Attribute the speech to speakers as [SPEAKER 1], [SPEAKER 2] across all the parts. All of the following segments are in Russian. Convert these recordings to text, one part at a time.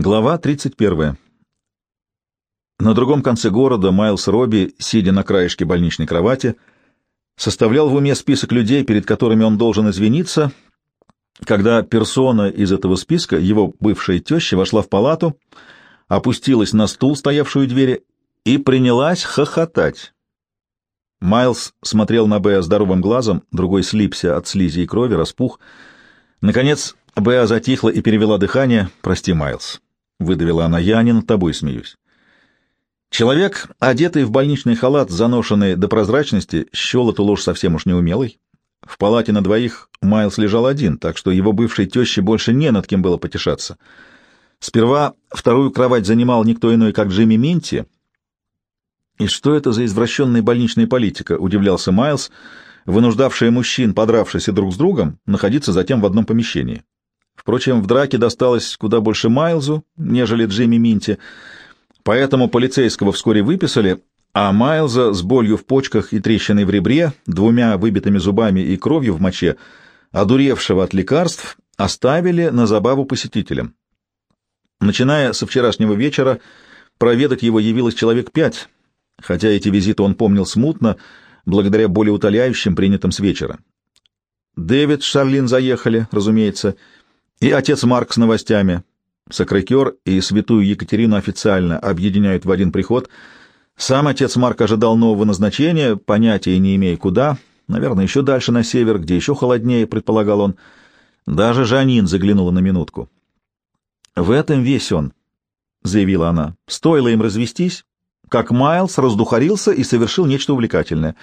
[SPEAKER 1] Глава 31. На другом конце города Майлз Робби, сидя на краешке больничной кровати, составлял в уме список людей, перед которыми он должен извиниться, когда персона из этого списка, его бывшая теща, вошла в палату, опустилась на стул, стоявшую у двери, и принялась хохотать. Майлз смотрел на Беа здоровым глазом, другой слипся от слизи и крови, распух. Наконец Беа затихла и перевела дыхание. «Прости, Майлз». — выдавила она. — Я не над тобой смеюсь. Человек, одетый в больничный халат, заношенный до прозрачности, счел эту ложь совсем уж неумелой. В палате на двоих Майлз лежал один, так что его бывшей теще больше не над кем было потешаться. Сперва вторую кровать занимал никто иной, как Джимми Минти. «И что это за извращенная больничная политика?» — удивлялся Майлз, вынуждавшая мужчин, подравшись друг с другом, находиться затем в одном помещении. Впрочем, в драке досталось куда больше Майлзу, нежели Джимми Минти, поэтому полицейского вскоре выписали, а Майлза с болью в почках и трещиной в ребре, двумя выбитыми зубами и кровью в моче, одуревшего от лекарств, оставили на забаву посетителям. Начиная со вчерашнего вечера, проведать его явилось человек пять, хотя эти визиты он помнил смутно, благодаря более утоляющим, принятым с вечера. Дэвид Шарлин заехали, разумеется, — и отец Марк с новостями. Сакрекер и святую Екатерину официально объединяют в один приход. Сам отец Марк ожидал нового назначения, понятия не имея куда, наверное, еще дальше на север, где еще холоднее, предполагал он. Даже Жанин заглянула на минутку. «В этом весь он», — заявила она. «Стоило им развестись, как Майлз раздухарился и совершил нечто увлекательное».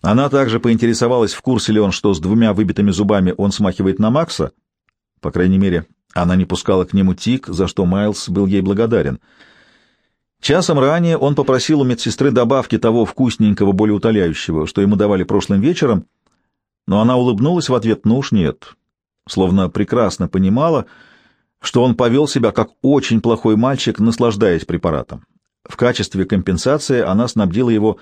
[SPEAKER 1] Она также поинтересовалась, в курсе ли он, что с двумя выбитыми зубами он смахивает на Макса — по крайней мере, она не пускала к нему тик, за что Майлз был ей благодарен. Часом ранее он попросил у медсестры добавки того вкусненького, более утоляющего, что ему давали прошлым вечером, но она улыбнулась в ответ «ну уж нет», словно прекрасно понимала, что он повел себя как очень плохой мальчик, наслаждаясь препаратом. В качестве компенсации она снабдила его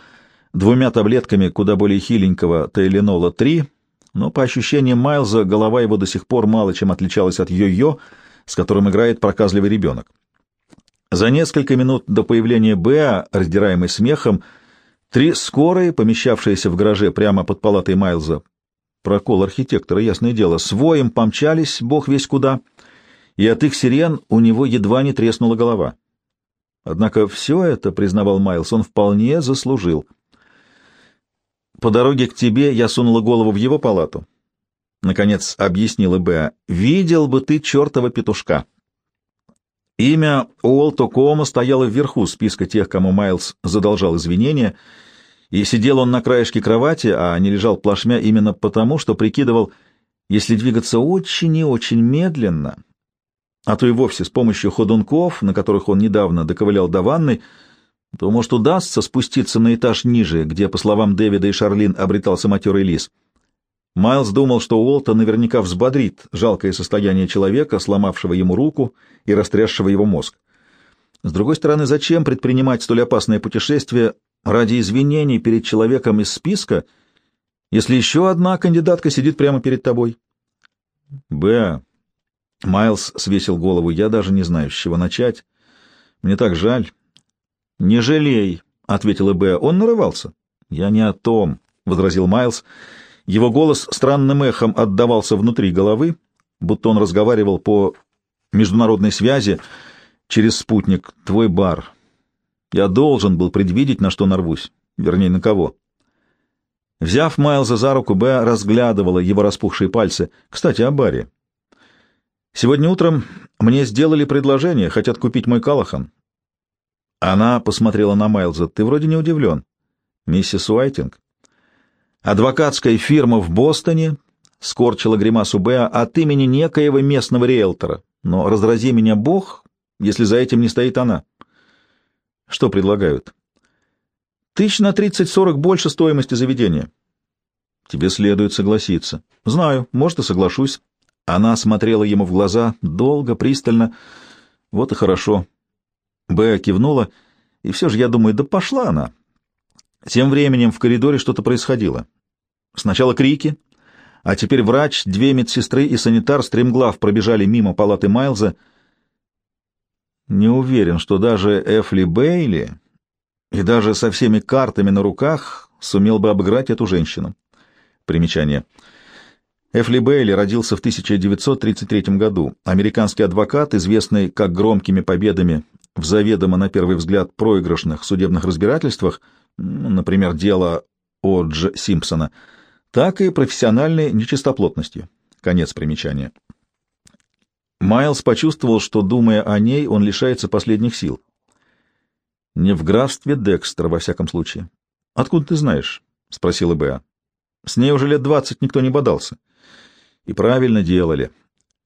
[SPEAKER 1] двумя таблетками куда более хиленького Тейленола-3, но по ощущениям Майлза голова его до сих пор мало чем отличалась от йо-йо, с которым играет проказливый ребенок. За несколько минут до появления Беа, раздираемый смехом, три скорые, помещавшиеся в гараже прямо под палатой Майлза, прокол архитектора, ясное дело, с воем помчались, бог весь куда, и от их сирен у него едва не треснула голова. Однако все это, признавал Майлз, он вполне заслужил. По дороге к тебе я сунула голову в его палату. Наконец объяснила Беа. Видел бы ты чертова петушка. Имя Уолто Кома стояло вверху списка тех, кому Майлз задолжал извинения, и сидел он на краешке кровати, а не лежал плашмя именно потому, что прикидывал, если двигаться очень и очень медленно, а то и вовсе с помощью ходунков, на которых он недавно доковылял до ванны, то, может, удастся спуститься на этаж ниже, где, по словам Дэвида и Шарлин, обретался матерый лис. Майлз думал, что Уолта наверняка взбодрит жалкое состояние человека, сломавшего ему руку и растрясшего его мозг. С другой стороны, зачем предпринимать столь опасное путешествие ради извинений перед человеком из списка, если еще одна кандидатка сидит прямо перед тобой? Б. Майлз свесил голову. Я даже не знаю, с чего начать. Мне так жаль. «Не жалей», — ответила Б. «Он нарывался». «Я не о том», — возразил Майлз. Его голос странным эхом отдавался внутри головы, будто он разговаривал по международной связи через спутник «Твой бар». Я должен был предвидеть, на что нарвусь. Вернее, на кого. Взяв Майлза за руку, Б разглядывала его распухшие пальцы. Кстати, о баре. Сегодня утром мне сделали предложение, хотят купить мой Калахан. Она посмотрела на Майлза. «Ты вроде не удивлен». «Миссис Уайтинг?» «Адвокатская фирма в Бостоне», — скорчила гримасу Беа, — «от имени некоего местного риэлтора. Но разрази меня Бог, если за этим не стоит она». «Что предлагают?» «Тысяч на тридцать-сорок больше стоимости заведения». «Тебе следует согласиться». «Знаю, может, и соглашусь». Она смотрела ему в глаза долго, пристально. «Вот и хорошо. Б кивнула, и все же я думаю, да пошла она. Тем временем в коридоре что-то происходило. Сначала крики, а теперь врач, две медсестры и санитар стремглав пробежали мимо палаты Майлза. Не уверен, что даже Эфли Бейли и даже со всеми картами на руках сумел бы обыграть эту женщину. Примечание. Эфли Бейли родился в 1933 году. Американский адвокат, известный как громкими победами в заведомо, на первый взгляд, проигрышных судебных разбирательствах, например, дело о Дж. Симпсона, так и профессиональной нечистоплотностью. Конец примечания. Майлз почувствовал, что, думая о ней, он лишается последних сил. Не в графстве Декстра, во всяком случае. — Откуда ты знаешь? — спросила Беа. — С ней уже лет двадцать никто не бодался. И правильно делали.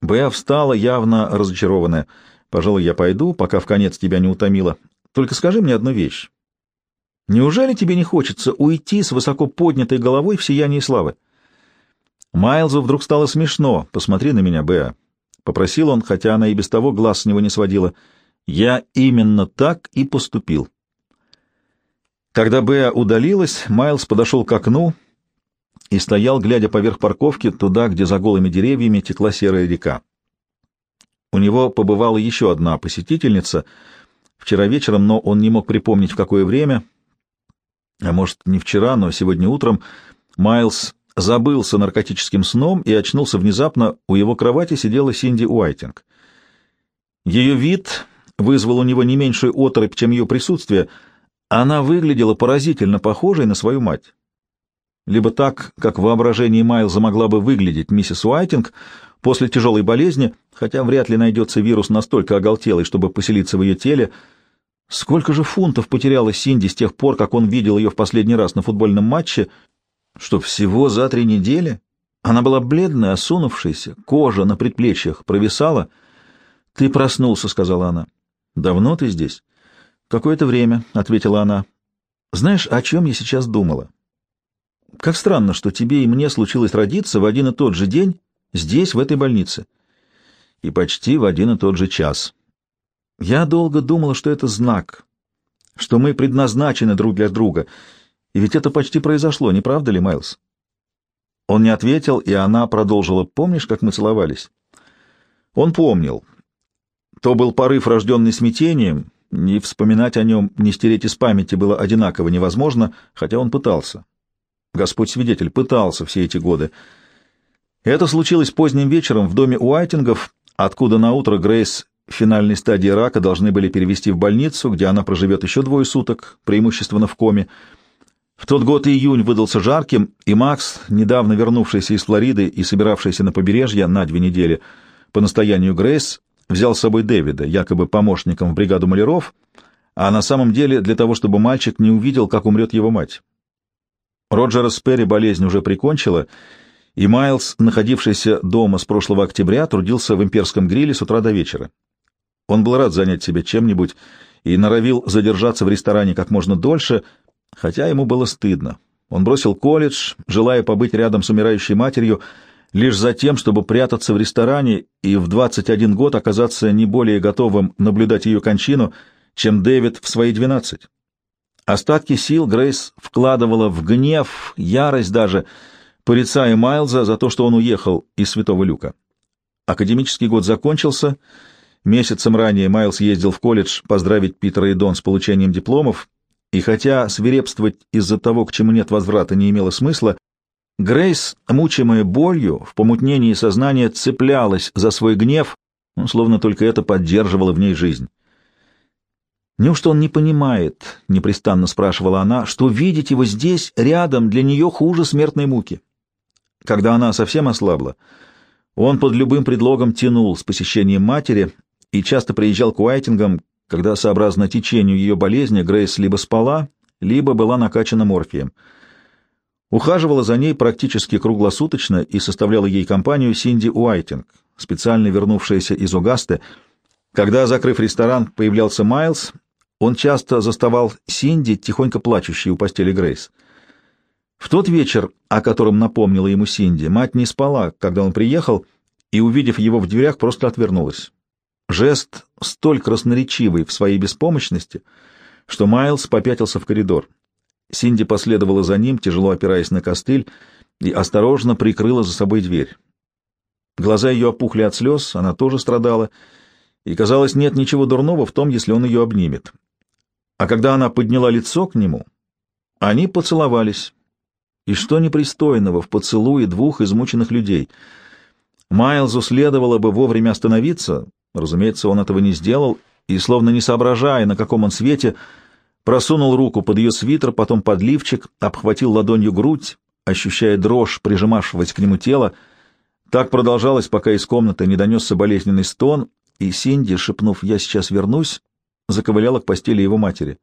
[SPEAKER 1] Беа встала, явно разочарованная. — Пожалуй, я пойду, пока в конец тебя не утомила. Только скажи мне одну вещь. Неужели тебе не хочется уйти с высоко поднятой головой в сиянии славы? Майлзу вдруг стало смешно. Посмотри на меня, Беа. — попросил он, хотя она и без того глаз с него не сводила. «Я именно так и поступил». Когда Беа удалилась, Майлз подошел к окну и стоял, глядя поверх парковки, туда, где за голыми деревьями текла серая река. Него побывала еще одна посетительница вчера вечером, но он не мог припомнить, в какое время. А может, не вчера, но сегодня утром Майлз забылся наркотическим сном и очнулся внезапно, у его кровати сидела Синди Уайтинг. Ее вид вызвал у него не меньшую оторопь, чем ее присутствие. Она выглядела поразительно похожей на свою мать. Либо так, как в воображении Майлза могла бы выглядеть миссис Уайтинг после тяжелой болезни, хотя вряд ли найдется вирус настолько оголтелый, чтобы поселиться в ее теле. Сколько же фунтов потеряла Синди с тех пор, как он видел ее в последний раз на футбольном матче, что всего за три недели? Она была бледная, осунувшаяся, кожа на предплечьях провисала. — Ты проснулся, — сказала она. — Давно ты здесь? — Какое-то время, — ответила она. — Знаешь, о чем я сейчас думала? Как странно, что тебе и мне случилось родиться в один и тот же день здесь, в этой больнице. И почти в один и тот же час. Я долго думала, что это знак, что мы предназначены друг для друга — и ведь это почти произошло, не правда ли, Майлз? Он не ответил, и она продолжила. «Помнишь, как мы целовались?» Он помнил. То был порыв, рожденный смятением, не вспоминать о нем, не стереть из памяти было одинаково невозможно, хотя он пытался. Господь свидетель, пытался все эти годы. Это случилось поздним вечером в доме Уайтингов, откуда на утро Грейс в финальной стадии рака должны были перевести в больницу, где она проживет еще двое суток, преимущественно в коме. В тот год июнь выдался жарким, и Макс, недавно вернувшийся из Флориды и собиравшийся на побережье на две недели, по настоянию Грейс, взял с собой Дэвида, якобы помощником в бригаду маляров, а на самом деле для того, чтобы мальчик не увидел, как умрет его мать. Роджера Сперри болезнь уже прикончила, и Майлз, находившийся дома с прошлого октября, трудился в имперском гриле с утра до вечера. Он был рад занять себя чем-нибудь и норовил задержаться в ресторане как можно дольше — хотя ему было стыдно. Он бросил колледж, желая побыть рядом с умирающей матерью, лишь за тем, чтобы прятаться в ресторане и в 21 год оказаться не более готовым наблюдать ее кончину, чем Дэвид в свои 12. Остатки сил Грейс вкладывала в гнев, ярость даже, порицая Майлза за то, что он уехал из Святого Люка. Академический год закончился. Месяцем ранее Майлз ездил в колледж поздравить Питера и Дон с получением дипломов, и хотя свирепствовать из-за того, к чему нет возврата, не имело смысла, Грейс, мучимая болью, в помутнении сознания цеплялась за свой гнев, ну, словно только это поддерживало в ней жизнь. «Неужто он не понимает?» — непрестанно спрашивала она, — что видеть его здесь, рядом, для нее хуже смертной муки. Когда она совсем ослабла, он под любым предлогом тянул с посещением матери и часто приезжал к Уайтингам, когда, сообразно течению ее болезни, Грейс либо спала, либо была накачана морфием. Ухаживала за ней практически круглосуточно и составляла ей компанию Синди Уайтинг, специально вернувшаяся из Огасты. Когда, закрыв ресторан, появлялся Майлз, он часто заставал Синди, тихонько плачущей у постели Грейс. В тот вечер, о котором напомнила ему Синди, мать не спала, когда он приехал, и, увидев его в дверях, просто отвернулась. Жест столь красноречивый в своей беспомощности, что Майлз попятился в коридор. Синди последовала за ним, тяжело опираясь на костыль, и осторожно прикрыла за собой дверь. Глаза ее опухли от слез, она тоже страдала, и, казалось, нет ничего дурного в том, если он ее обнимет. А когда она подняла лицо к нему, они поцеловались. И что непристойного в поцелуе двух измученных людей? Майлзу следовало бы вовремя остановиться, разумеется, он этого не сделал, и, словно не соображая, на каком он свете, просунул руку под ее свитер, потом под лифчик, обхватил ладонью грудь, ощущая дрожь, прижимавшегося к нему тела. Так продолжалось, пока из комнаты не донесся болезненный стон, и Синди, шепнув «я сейчас вернусь», заковыляла к постели его матери.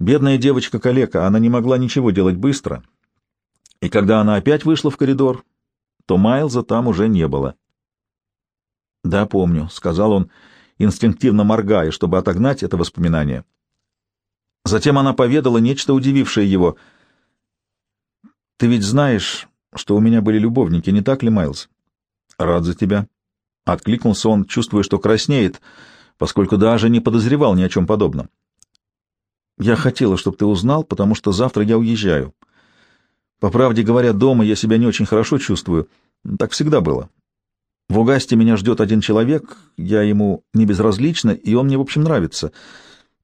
[SPEAKER 1] Бедная девочка-калека, она не могла ничего делать быстро, и когда она опять вышла в коридор, то Майлза там уже не было. «Да, помню», — сказал он, инстинктивно моргая, чтобы отогнать это воспоминание. Затем она поведала нечто, удивившее его. «Ты ведь знаешь, что у меня были любовники, не так ли, Майлз?» «Рад за тебя», — откликнулся он, чувствуя, что краснеет, поскольку даже не подозревал ни о чем подобном. «Я хотела, чтобы ты узнал, потому что завтра я уезжаю. По правде говоря, дома я себя не очень хорошо чувствую. Так всегда было. В Угасте меня ждет один человек, я ему не безразлична, и он мне, в общем, нравится».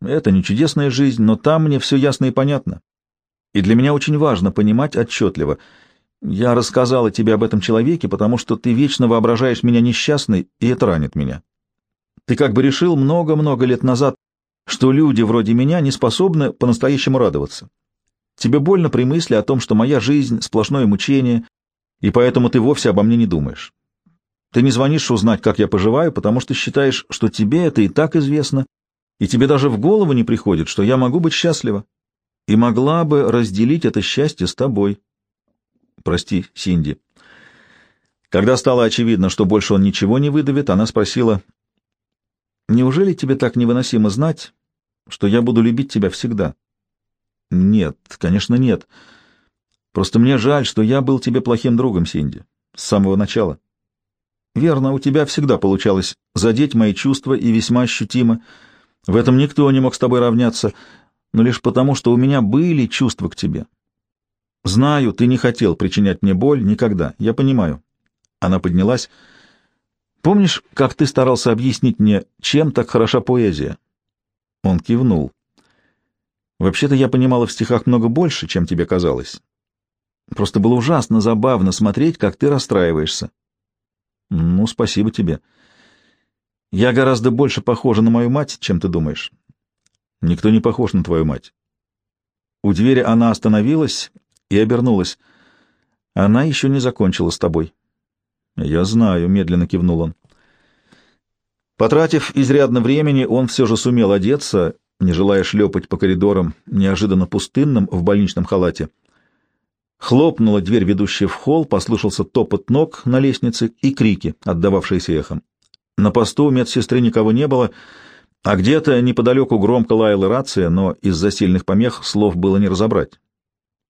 [SPEAKER 1] Это не чудесная жизнь, но там мне все ясно и понятно. И для меня очень важно понимать отчетливо. Я рассказала тебе об этом человеке, потому что ты вечно воображаешь меня несчастной, и это ранит меня. Ты как бы решил много-много лет назад, что люди вроде меня не способны по-настоящему радоваться. Тебе больно при мысли о том, что моя жизнь — сплошное мучение, и поэтому ты вовсе обо мне не думаешь. Ты не звонишь узнать, как я поживаю, потому что считаешь, что тебе это и так известно, и тебе даже в голову не приходит, что я могу быть счастлива и могла бы разделить это счастье с тобой. Прости, Синди. Когда стало очевидно, что больше он ничего не выдавит, она спросила, «Неужели тебе так невыносимо знать, что я буду любить тебя всегда?» «Нет, конечно, нет. Просто мне жаль, что я был тебе плохим другом, Синди, с самого начала. Верно, у тебя всегда получалось задеть мои чувства и весьма ощутимо, — в этом никто не мог с тобой равняться, но лишь потому, что у меня были чувства к тебе. Знаю, ты не хотел причинять мне боль никогда, я понимаю. Она поднялась. Помнишь, как ты старался объяснить мне, чем так хороша поэзия? Он кивнул. Вообще-то я понимала в стихах много больше, чем тебе казалось. Просто было ужасно забавно смотреть, как ты расстраиваешься. Ну, спасибо тебе. Я гораздо больше похожа на мою мать, чем ты думаешь. Никто не похож на твою мать. У двери она остановилась и обернулась. Она еще не закончила с тобой. Я знаю, медленно кивнул он. Потратив изрядно времени, он все же сумел одеться, не желая шлепать по коридорам, неожиданно пустынным, в больничном халате. Хлопнула дверь, ведущая в холл, послышался топот ног на лестнице и крики, отдававшиеся эхом. На посту медсестры никого не было, а где-то неподалеку громко лаяла рация, но из-за сильных помех слов было не разобрать.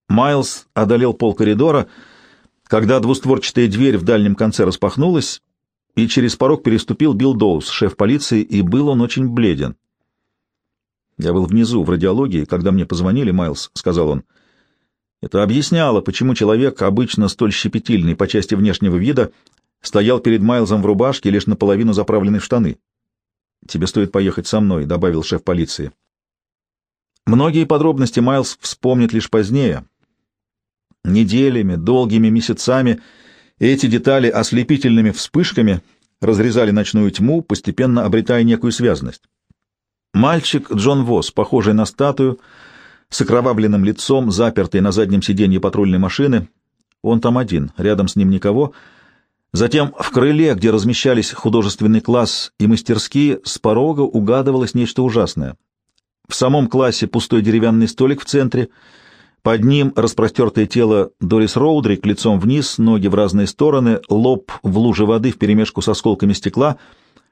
[SPEAKER 1] Майлз одолел пол коридора, когда двустворчатая дверь в дальнем конце распахнулась, и через порог переступил Билл Доус, шеф полиции, и был он очень бледен. «Я был внизу, в радиологии, когда мне позвонили, Майлз», — сказал он. Это объясняло, почему человек, обычно столь щепетильный по части внешнего вида, стоял перед Майлзом в рубашке, лишь наполовину заправленной в штаны. «Тебе стоит поехать со мной», — добавил шеф полиции. Многие подробности Майлз вспомнит лишь позднее. Неделями, долгими месяцами эти детали ослепительными вспышками разрезали ночную тьму, постепенно обретая некую связность. Мальчик Джон Восс, похожий на статую, с окровавленным лицом, запертый на заднем сиденье патрульной машины, он там один, рядом с ним никого — Затем в крыле, где размещались художественный класс и мастерские, с порога угадывалось нечто ужасное. В самом классе пустой деревянный столик в центре, под ним распростертое тело Дорис Роудрик лицом вниз, ноги в разные стороны, лоб в луже воды вперемешку с осколками стекла.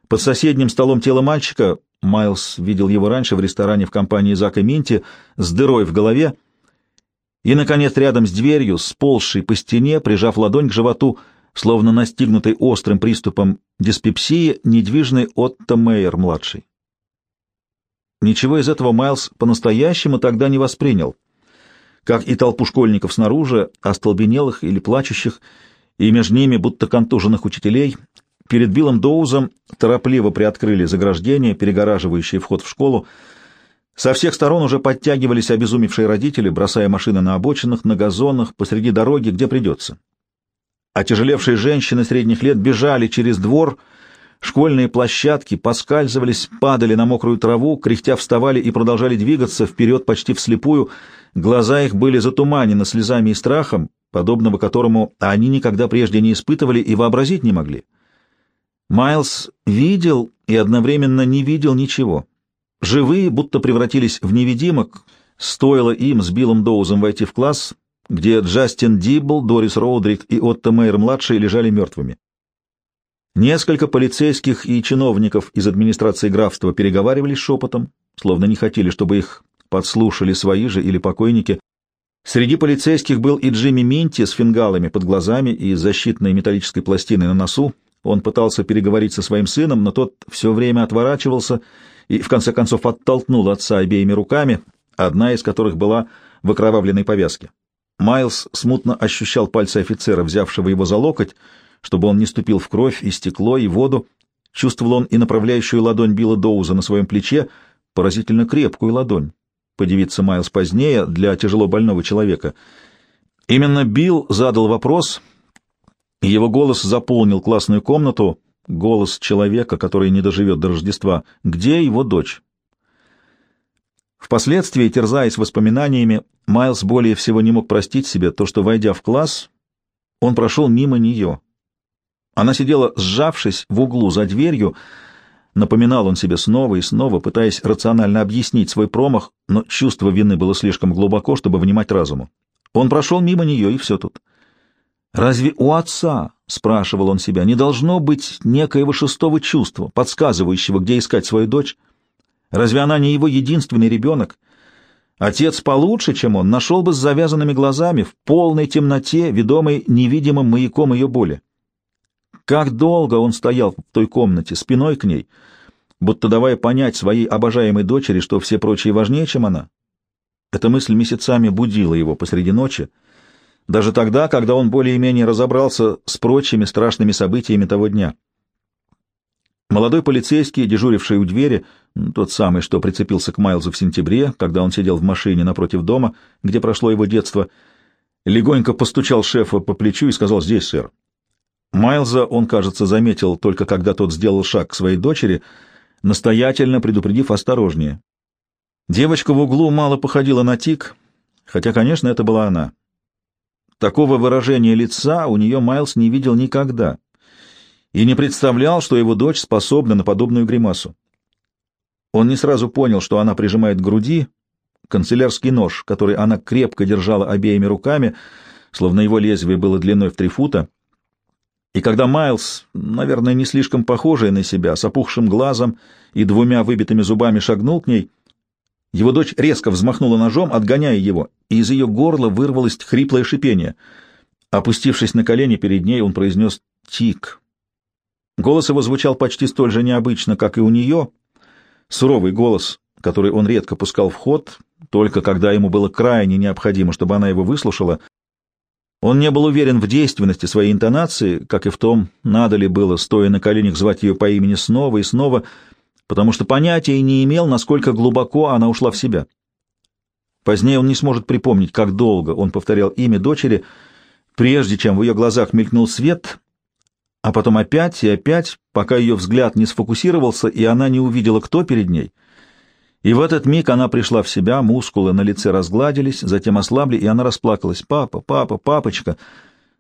[SPEAKER 1] Под соседним столом тело мальчика, Майлз видел его раньше в ресторане в компании Зака Минти, с дырой в голове. И, наконец, рядом с дверью, сползший по стене, прижав ладонь к животу, — словно настигнутый острым приступом диспепсии, недвижный Отто Мейер-младший. Ничего из этого Майлз по-настоящему тогда не воспринял, как и толпу школьников снаружи, остолбенелых или плачущих, и между ними будто контуженных учителей, Перед Биллом Доузом торопливо приоткрыли заграждение, перегораживающее вход в школу. Со всех сторон уже подтягивались обезумевшие родители, бросая машины на обочинах, на газонах, посреди дороги, где придется. Отяжелевшие женщины средних лет бежали через двор, школьные площадки поскальзывались, падали на мокрую траву, кряхтя вставали и продолжали двигаться вперед почти вслепую. Глаза их были затуманены слезами и страхом, подобного которому они никогда прежде не испытывали и вообразить не могли. Майлз видел и одновременно не видел ничего. Живые будто превратились в невидимок, стоило им с Биллом Доузом войти в класс, где Джастин Дибл, Дорис Роудрик и Отто Мейер-младший лежали мертвыми. Несколько полицейских и чиновников из администрации графства переговаривались шепотом, словно не хотели, чтобы их подслушали свои же или покойники. Среди полицейских был и Джимми Минти с фингалами под глазами и защитной металлической пластиной на носу, он пытался переговорить со своим сыном, но тот все время отворачивался и, в конце концов, оттолкнул отца обеими руками, одна из которых была в окровавленной повязке. Майлз смутно ощущал пальцы офицера, взявшего его за локоть, чтобы он не ступил в кровь и стекло, и воду. Чувствовал он и направляющую ладонь Билла Доуза на своем плече, поразительно крепкую ладонь. Подивиться Майлз позднее для тяжело больного человека. Именно Билл задал вопрос — его голос заполнил классную комнату, голос человека, который не доживет до Рождества. Где его дочь? Впоследствии, терзаясь воспоминаниями, Майлз более всего не мог простить себе то, что, войдя в класс, он прошел мимо нее. Она сидела, сжавшись в углу за дверью, напоминал он себе снова и снова, пытаясь рационально объяснить свой промах, но чувство вины было слишком глубоко, чтобы внимать разуму. Он прошел мимо нее, и все тут. Разве у отца, спрашивал он себя, не должно быть некоего шестого чувства, подсказывающего, где искать свою дочь? Разве она не его единственный ребенок? Отец получше, чем он, нашел бы с завязанными глазами, в полной темноте, ведомой невидимым маяком ее боли. Как долго он стоял в той комнате, спиной к ней, будто давая понять своей обожаемой дочери, что все прочие важнее, чем она. Эта мысль месяцами будила его посреди ночи, даже тогда, когда он более-менее разобрался с прочими страшными событиями того дня. Молодой полицейский, дежуривший у двери, тот самый, что прицепился к Майлзу в сентябре, когда он сидел в машине напротив дома, где прошло его детство, легонько постучал шефа по плечу и сказал «Здесь, сэр». Майлза он, кажется, заметил только когда тот сделал шаг к своей дочери, настоятельно предупредив осторожнее. Девочка в углу мало походила на тик, хотя, конечно, это была она. Такого выражения лица у нее Майлз не видел никогда и не представлял, что его дочь способна на подобную гримасу. Он не сразу понял, что она прижимает к груди канцелярский нож, который она крепко держала обеими руками, словно его лезвие было длиной в три фута. И когда Майлз, наверное, не слишком похожий на себя, с опухшим глазом и двумя выбитыми зубами шагнул к ней, его дочь резко взмахнула ножом, отгоняя его, и из ее горла вырвалось хриплое шипение. Опустившись на колени перед ней, он произнес «Тик». Голос его звучал почти столь же необычно, как и у нее. Суровый голос, который он редко пускал в ход, только когда ему было крайне необходимо, чтобы она его выслушала. Он не был уверен в действенности своей интонации, как и в том, надо ли было, стоя на коленях, звать ее по имени снова и снова — потому что понятия не имел, насколько глубоко она ушла в себя. Позднее он не сможет припомнить, как долго он повторял имя дочери, прежде чем в ее глазах мелькнул свет, а потом опять и опять, пока ее взгляд не сфокусировался, и она не увидела, кто перед ней. И в этот миг она пришла в себя, мускулы на лице разгладились, затем ослабли, и она расплакалась. «Папа, папа, папочка!»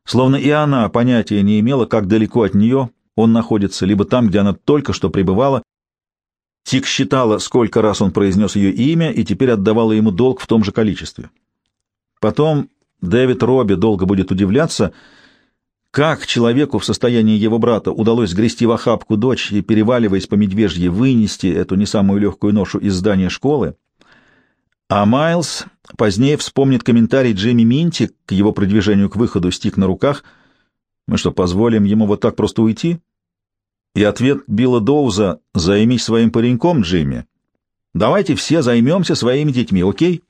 [SPEAKER 1] Словно и она понятия не имела, как далеко от нее он находится, либо там, где она только что пребывала, Тик считала, сколько раз он произнес ее имя, и теперь отдавала ему долг в том же количестве. Потом Дэвид Робби долго будет удивляться, как человеку в состоянии его брата удалось грести в охапку дочь и, переваливаясь по медвежье, вынести эту не самую легкую ношу из здания школы. А Майлз позднее вспомнит комментарий Джимми Минти к его продвижению к выходу стик на руках. Мы что, позволим ему вот так просто уйти? И ответ Билла Доуза «Займись своим пареньком, Джимми. Давайте все займемся своими детьми, окей?»